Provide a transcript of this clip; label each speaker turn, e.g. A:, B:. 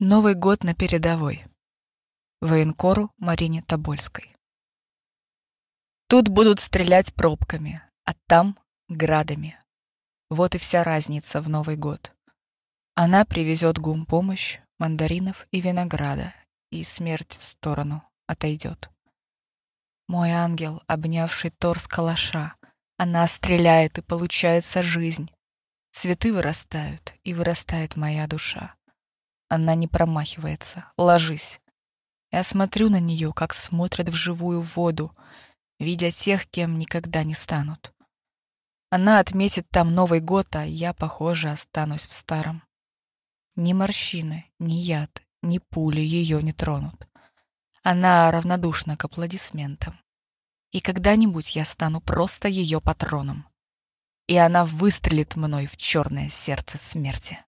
A: Новый год на передовой. Военкору Марине Тобольской. Тут будут стрелять пробками, а там — градами. Вот и вся разница в Новый год. Она привезет гумпомощь, мандаринов и винограда, и смерть в сторону отойдет. Мой ангел, обнявший торс калаша, она стреляет, и получается жизнь. Цветы вырастают, и вырастает моя душа. Она не промахивается. Ложись. Я смотрю на нее, как смотрят в живую воду, видя тех, кем никогда не станут. Она отметит там Новый год, а я, похоже, останусь в старом. Ни морщины, ни яд, ни пули ее не тронут. Она равнодушна к аплодисментам. И когда-нибудь я стану просто ее патроном. И она выстрелит мной в черное сердце смерти.